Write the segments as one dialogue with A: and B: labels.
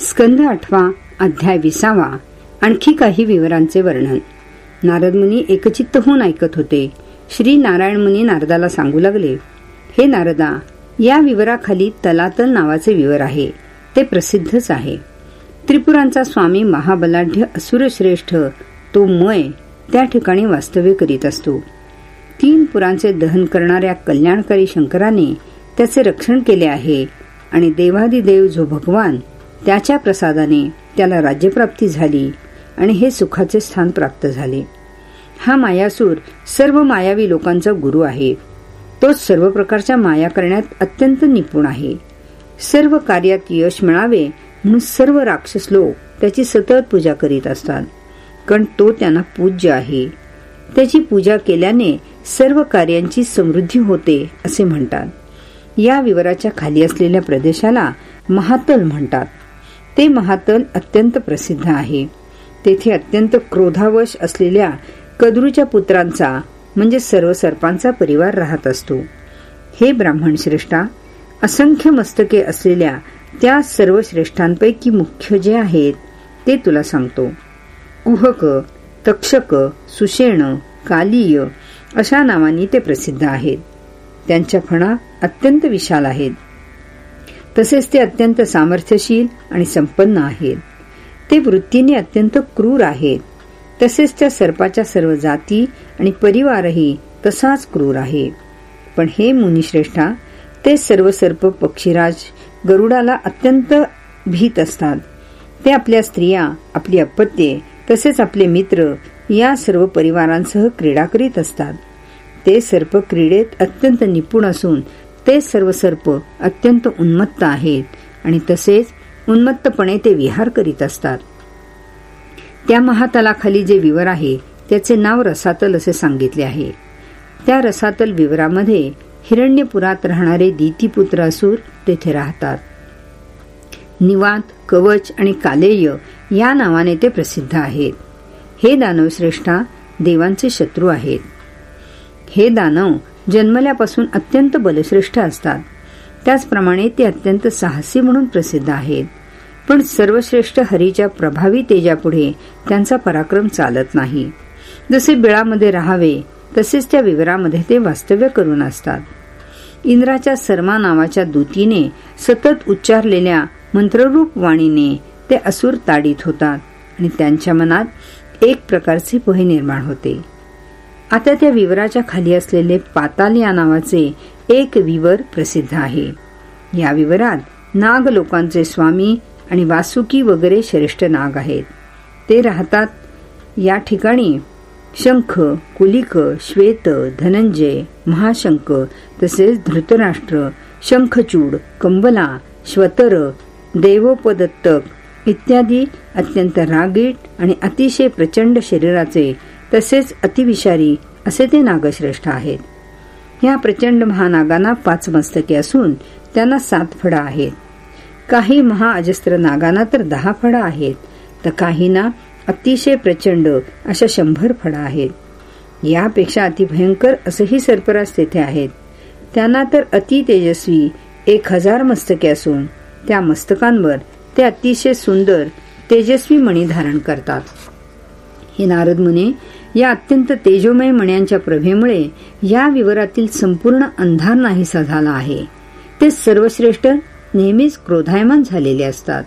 A: स्कंद आठवा अध्याय विसावा. आणखी काही विवरांचे वर्णन. नारद मुनी एकचित्त होऊन ऐकत होते. श्री नारायण मुनी नारदाला सांगू लागले हे नारदा या विवराखाली तलातल नावाचे विवर आहे. ते प्रसिद्धच आहे. त्रिपुरांचा स्वामी महाबलाढ्य असुरश्रेष्ठ तो मय त्या ठिकाणी वास्तव्य करीत असतो. तीन पुरांचे दहन करणाऱ्या कल्याणकारी शंकराने त्याचे रक्षण केले आहे आणि देवादिदेव जो भगवान त्याच्या प्रसादाने त्याला राज्यप्राप्ती झाली आणि हे सुखाचे स्थान प्राप्त झाले. हा मायासूर सर्व मायावी लोकांचा गुरु आहे. तोच सर्व प्रकारच्या माया करण्यात अत्यंत निपुण आहे. सर्व कार्यात यश मिळावे म्हणून सर्व राक्षस लोक त्याची सतत पूजा करीत असतात. कारण तो त्यांना पूज्य आहे. त्याची पूजा केल्याने सर्व कार्यांची समृद्धी होते असे म्हणतात. या विवराच्या खाली असलेल्या प्रदेशाला महातल म्हणतात. ते महातल अत्यंत प्रसिद्ध आहे. तेथे अत्यंत क्रोधावश असलेल्या कद्रूच्या पुत्रांचा म्हणजे सर्व सर्पांचा परिवार राहत असतो. हे ब्राह्मण श्रेष्ठा असंख्य मस्तके असलेल्या त्या सर्व श्रेष्ठांपैकी मुख्य जे आहेत ते तुला सांगतो. कुहक तक्षक सुषेण कालीय अशा नावांनी ते प्रसिद्ध आहेत. त्यांच्या फणा अत्यंत विशाल आहेत. तसेच ते अत्यंत सामर्थ्यशील आणि संपन्न आहेत. ते वृत्तीने अत्यंत क्रूर आहेत. तसेच त्या सर्पाच्या सर्व जाती आणि परिवारही तसाच क्रूर आहे पण हे मुनिश्रेष्ठा ते सर्व सर्प पक्षीराज गरुडाला अत्यंत भीत असतात. ते आपल्या स्त्रिया आपली अपत्ये तसेच आपले मित्र या सर्व परिवारांसह क्रीडा करीत असतात. ते सर्प क्रीडेत अत्यंत निपुण असून ते सर्व सर्प अत्यंत उन्मत्त आहेत आणि तसेच उन्मत्तपणे ते विहार करीत असतात. त्या महातलाखाली जे विवर आहे त्याचे नाव रसातल असे सांगितले आहे. त्या रसातल विवरामध्ये हिरण्यपुरात राहणारे दीतीपुत्र असूर तेथे राहतात. निवात कवच आणि कालेय या नावाने ते प्रसिद्ध आहेत. हे दानवश्रेष्ठा देवांचे शत्रू आहेत. हे दानव जन्मल्यापासून अत्यंत बलश्रेष्ठ असतात. त्याचप्रमाणे ते अत्यंत साहसी म्हणून प्रसिद्ध आहेत. पण सर्वश्रेष्ठ हरीच्या प्रभावी तेजापुढे त्यांचा पराक्रम चालत नाही. जसे बिळामध्ये राहावे तसेच त्या विवरामध्ये ते वास्तव्य करून असतात. इंद्राच्या सर्मा नावाच्या दूतीने सतत उच्चारलेल्या मंत्ररूप वाणीने ते असुर ताडीत होतात आणि त्यांच्या मनात एक प्रकारचे भय निर्माण होते. आता त्या विवराच्या खाली असलेले पाताल या नावाचे एक विवर प्रसिद्ध आहे. या विवरात नाग लोकांचे स्वामी आणि वासुकी वगैरे श्रेष्ठ नाग आहेत. ते राहतात या ठिकाणी शंख कुलिक श्वेत धनंजय महाशंख तसेच धृतराष्ट्र शंखचूड कंबला श्वतर देवोपदत्तक इत्यादी अत्यंत रागीट आणि अतिशय प्रचंड शरीराचे तसेच अतिविषारी असे ते नागश्रेष्ठ आहेत. या प्रचंड महानागांना पाच मस्तके असून त्यांना सात फडा आहेत. काही महाअजस्त्र नागांना तर दहा फडा आहेत तर काहींना अतिशय प्रचंड अशा शंभर फडा आहेत. यापेक्षा अतिभयंकर असंही सर्पराज तेथे आहेत. त्यांना तर अति तेजस्वी एक हजार मस्तके असून त्या मस्तकांवर ते अतिशय सुंदर तेजस्वी मणी धारण करतात. हे नारद मुने या अत्यंत तेजोमय मण्यांच्या प्रभेमुळे या विवरातील संपूर्ण अंधार नाहीसा झाला आहे. ते सर्वश्रेष्ठ नेहमीच क्रोधायमान झालेले असतात.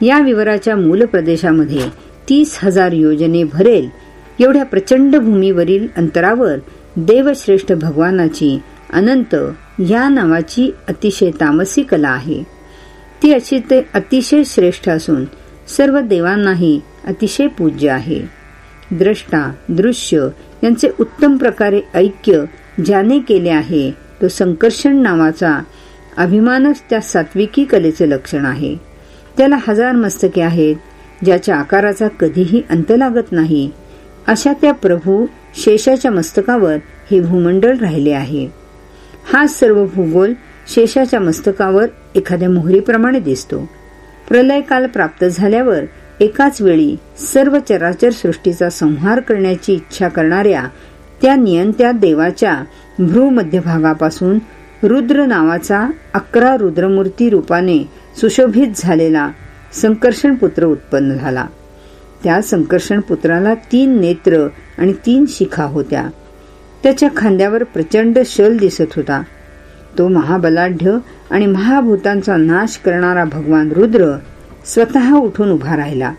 A: या विवराच्या मूल प्रदेशामध्ये तीस हजार योजने भरेल एवढ्या प्रचंड भूमीवरील अंतरावर देवश्रेष्ठ भगवानाची अनंत या नावाची अतिशय तामसी कला आहे. ती अशी ते अतिशय श्रेष्ठ असून सर्व देवांनाही अतिशय पूज्य आहे. द्रष्टा दृश्य यांचे उत्तम प्रकारे ऐक्य ज्याने केले आहे तो संकर्षण नावाचा अभिमानच त्या सात्विकी कलेचे लक्षण आहे. त्याला हजार मस्तके आहेत ज्याच्या आकाराचा कधीही अंत लागत नाही. अशा त्या प्रभू शेषाच्या मस्तकावर हे भूमंडळ राहिले आहे. हा सर्व भूगोल शेषाच्या मस्तकावर एखाद्या मोहरीप्रमाणे दिसतो. प्रलय काल प्राप्त झाल्यावर एकाच वेळी सर्व चराचर सृष्टीचा संहार करण्याची इच्छा करणाऱ्या त्या नियंत्या देवाच्या भ्रू मध्यभागापासून रुद्र नावाचा अकरा रुद्रमूर्ती रूपाने सुशोभित झालेला संकर्षण पुत्र उत्पन्न झाला. त्या संकर्षण पुत्राला तीन नेत्र आणि तीन शिखा होत्या. त्याच्या खांद्यावर प्रचंड शल दिसत होता. तो महाबलाढ्य आणि महाभूतांचा नाश करणारा भगवान रुद्र स्वतः उठून उभा राहिला.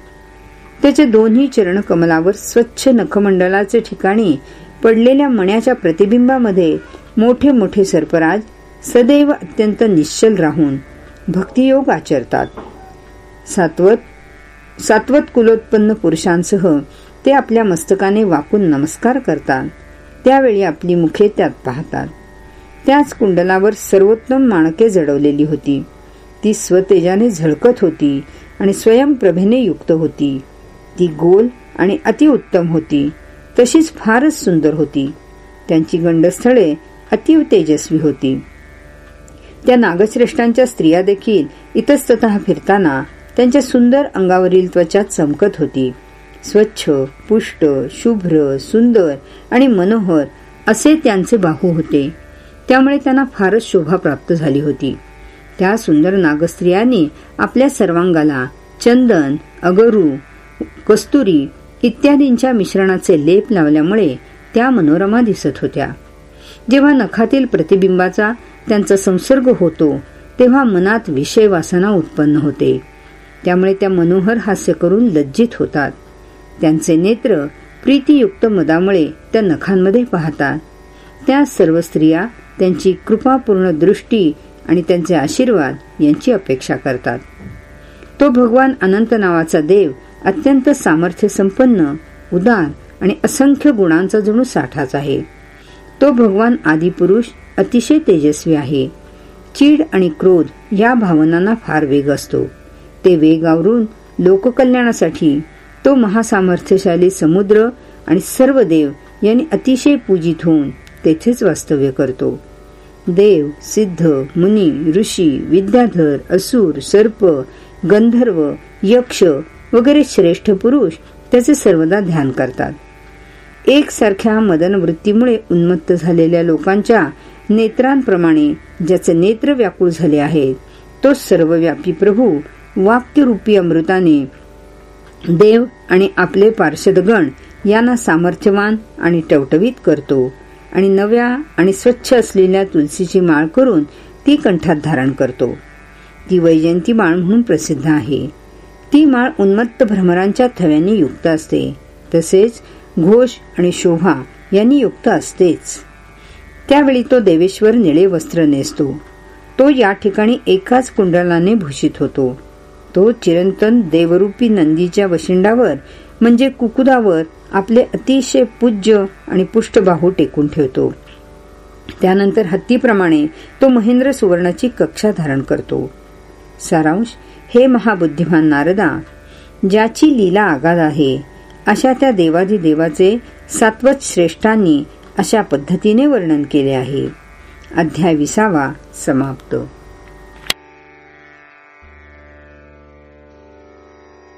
A: त्याच्या दोन्ही चरण कमलावर स्वच्छ नखमंडलाचे ठिकाणी पडलेल्या मण्याच्या प्रतिबिंबामध्ये मोठे मोठे सर्पराज सदैव अत्यंत निश्चल राहून भक्तियोग आचरतात. सात्वत सात्वत कुलोत्पन्न पुरुषांसह ते आपल्या मस्तकाने वाकून नमस्कार करतात. त्यावेळी आपली मुखे त्यात पाहतात. त्याच कुंडलावर सर्वोत्तम माणके जडवलेली होती. ती स्वतेजाने झळकत होती आणि स्वयंप्रभेने युक्त होती. ती गोल आणि अतिउत्तम होती. तशीच फारच सुंदर होती. त्यांची गंडस्थळे अतिव तेजस्वी होती. त्या नागश्रेष्ठांच्या स्त्रिया देखील इतस्तत फिरताना त्यांच्या सुंदर अंगावरील त्वचा चमकत होती. स्वच्छ पुष्ट शुभ्र सुंदर आणि मनोहर असे त्यांचे बाहू होते. त्यामुळे त्यांना फारच शोभा प्राप्त झाली होती. त्या सुंदर नागस्त्रियांनी आपल्या सर्वांगाला चंदन अगरू कस्तुरी इत्यादींच्या मिश्रणाचे लेप लावल्यामुळे त्या मनोरमा दिसत होत्या. जेव्हा नखातील प्रतिबिंबाचा त्यांचा संसर्ग होतो तेव्हा मनात विषय वासना उत्पन्न होते. त्यामुळे त्या मनोहर हास्य करून लज्जित होतात. त्यांचे नेत्र प्रीतीयुक्त मदामुळे त्या नखांमध्ये पाहतात. त्या सर्व स्त्रिया त्यांची कृपापूर्ण दृष्टी आणि त्यांचे आशीर्वाद यांची अपेक्षा करतात. तो भगवान अनंत नावाचा देव अत्यंत सामर्थ्य संपन्न उदार आणि असंख्य गुणांचा जणू साठाच आहे. तो भगवान आदिपुरुष अतिशय तेजस्वी आहे. चीड आणि क्रोध या भावनांना फार वेग असतो. ते वेग आवरून लोककल्याणासाठी तो महासामर्थ्यशाली समुद्र आणि सर्व देव यांनी अतिशय पूजित होऊन तेथेच वास्तव्य करतो. देव सिद्ध मुनी ऋषी विद्याधर असुर सर्प गंधर्व यक्ष वगैरे श्रेष्ठ पुरुष त्याचे सर्वदा ध्यान करतात. एकसारख्या मदन वृत्तीमुळे उन्मत्त झालेल्या लोकांच्या नेत्रांप्रमाणे ज्याचे नेत्र व्याकुळ झाले आहेत तो सर्वव्यापी प्रभू वाक्यरूपी अमृताने देव आणि आपले पार्षदगण यांना सामर्थ्यवान आणि टवटवीत करतो. आणि नव्या आणि स्वच्छ असलेल्या तुलसीची माळ करून ती कंठात धारण करतो. ती वैजयंती माळ म्हणून प्रसिद्ध आहे. ती माळ उन्मत्त भ्रमरांच्या थव्यांनी युक्त असते. तसेच घोष आणि शोभा यांनी युक्त असतेच. त्यावेळी तो देवेश्वर निळे वस्त्र नेसतो. तो या ठिकाणी एकाच कुंडलाने भूषित होतो. तो चिरंतन देवरूपी नंदीच्या वशिंडावर म्हणजे कुकुदावर आपले अतिशय पूज्य आणि पुष्टबाहू टेकून ठेवतो. त्यानंतर हत्तीप्रमाणे तो महेंद्र सुवर्णाची कक्षा धारण करतो. सारांश हे महाबुद्धिमान नारदा ज्याची लीला आगाध आहे अशा त्या देवादी देवाचे सात्वत श्रेष्ठांनी अशा पद्धतीने वर्णन केले आहे. अध्याय विसावा समाप्त.